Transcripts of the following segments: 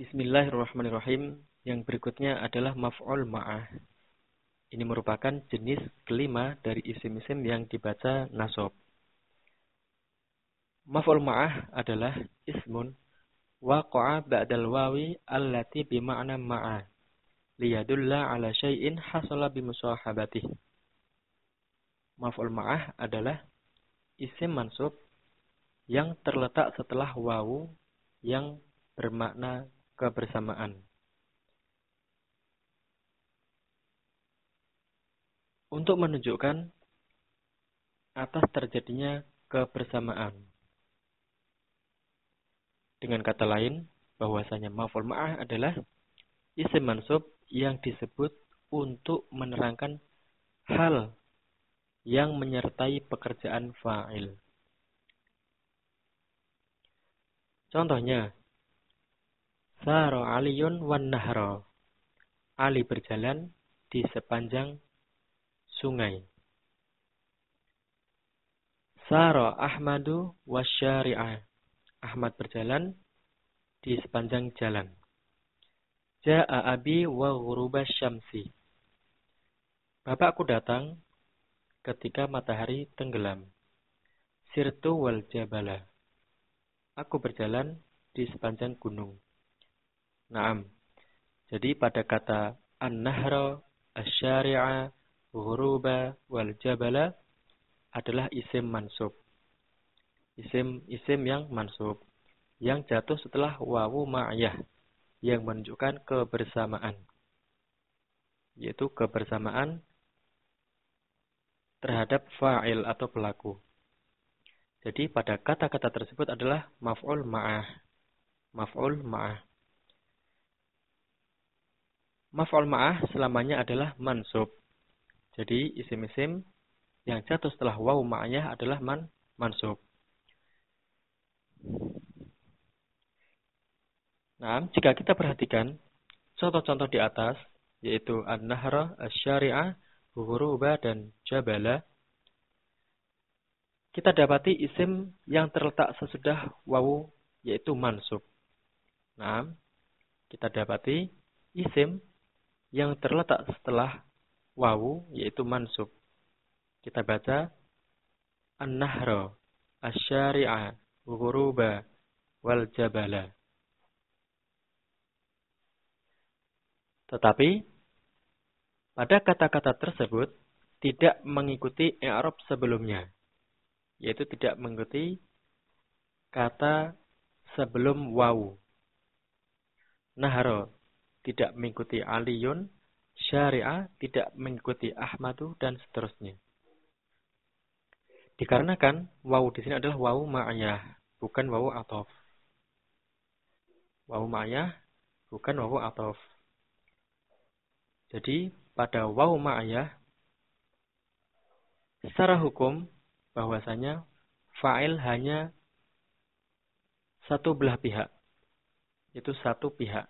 Bismillahirrahmanirrahim. Yang berikutnya adalah maf'ul ma'ah. Ini merupakan jenis kelima dari isim-isim yang dibaca nasob. Maf'ul ma'ah adalah ismun waqa'a ba'dal wawi allati bima'na ma'a liyadulla ala syai'in hasala bimusahabatih. Maf'ul ma'ah adalah isim mansub yang terletak setelah wawu yang bermakna kebersamaan. Untuk menunjukkan atas terjadinya kebersamaan. Dengan kata lain, bahwasanya maf'ul ma'ah adalah isim mansub yang disebut untuk menerangkan hal yang menyertai pekerjaan fa'il. Contohnya, Saro Aliyun wan Nahro. Ali berjalan di sepanjang sungai. Saro Ahmadu wasyari'ah. Ahmad berjalan di sepanjang jalan. Ja'a abi wa ghuruba syamsi. Bapakku datang ketika matahari tenggelam. Sirtu wal jabala. Aku berjalan di sepanjang gunung. Naam. Jadi pada kata an-nahra, asy-syari'a, ghuruba, wal jabala adalah isim mansub. Isim isim yang mansub yang jatuh setelah wawu ma'yah yang menunjukkan kebersamaan. Yaitu kebersamaan terhadap fa'il atau pelaku. Jadi pada kata-kata tersebut adalah maf'ul ma'ah. Maf'ul ma'ah. Maf'ul ma'ah selamanya adalah mansub. Jadi isim-isim yang jatuh setelah waw ma'ahnya adalah man mansub. Nah, jika kita perhatikan contoh-contoh di atas, yaitu an-nahra, asy-syari'ah, huruba, dan jabala, kita dapati isim yang terletak sesudah wawu, yaitu mansub. Nah, kita dapati isim yang terletak setelah wawu yaitu mansub. Kita baca an-nahra, asy-syari'a, ghuruba, wal jabala. Tetapi pada kata-kata tersebut tidak mengikuti i'rab sebelumnya, yaitu tidak mengikuti kata sebelum wawu. Nahro tidak mengikuti aliyun, syariah tidak mengikuti ahmadu, dan seterusnya. Dikarenakan wawu di sini adalah wawu ma'ayah, bukan wawu atof. Wawu ma'ayah bukan wawu atof. Jadi pada wawu ma'ayah secara hukum bahwasanya fa'il hanya satu belah pihak. Itu satu pihak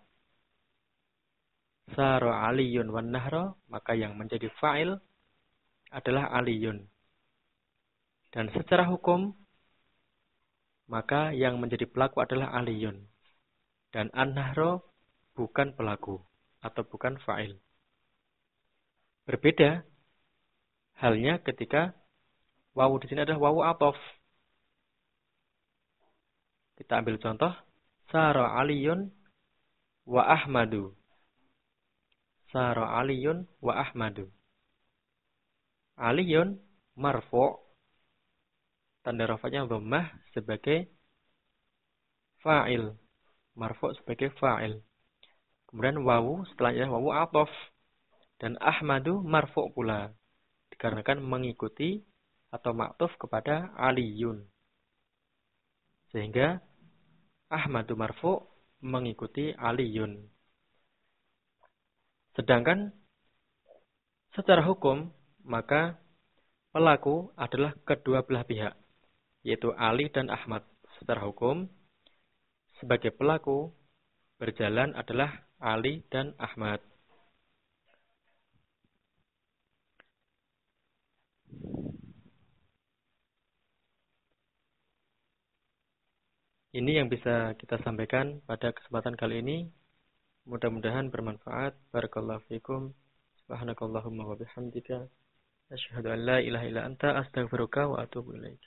saro aliyun wan nahro, maka yang menjadi fa'il adalah aliyun. Dan secara hukum, maka yang menjadi pelaku adalah aliyun. Dan an-nahro bukan pelaku atau bukan fa'il. Berbeda halnya ketika wawu di sini adalah wawu atof. Kita ambil contoh. Saro aliyun wa ahmadu Sara Aliyun wa Ahmadu. Aliyun marfu tanda rafanya dhammah sebagai fa'il. Marfu sebagai fa'il. Kemudian wawu setelahnya wawu atof. Dan Ahmadu marfu pula. Dikarenakan mengikuti atau maktuf kepada Aliyun. Sehingga Ahmadu marfu mengikuti Aliyun. Sedangkan secara hukum, maka pelaku adalah kedua belah pihak, yaitu Ali dan Ahmad. Secara hukum, sebagai pelaku berjalan adalah Ali dan Ahmad. Ini yang bisa kita sampaikan pada kesempatan kali ini. Mudah-mudahan bermanfaat. Barakallahu fikum. Subhanakallahumma wa bihamdika. Asyhadu an la ilaha illa anta astaghfiruka wa atubu ilaik.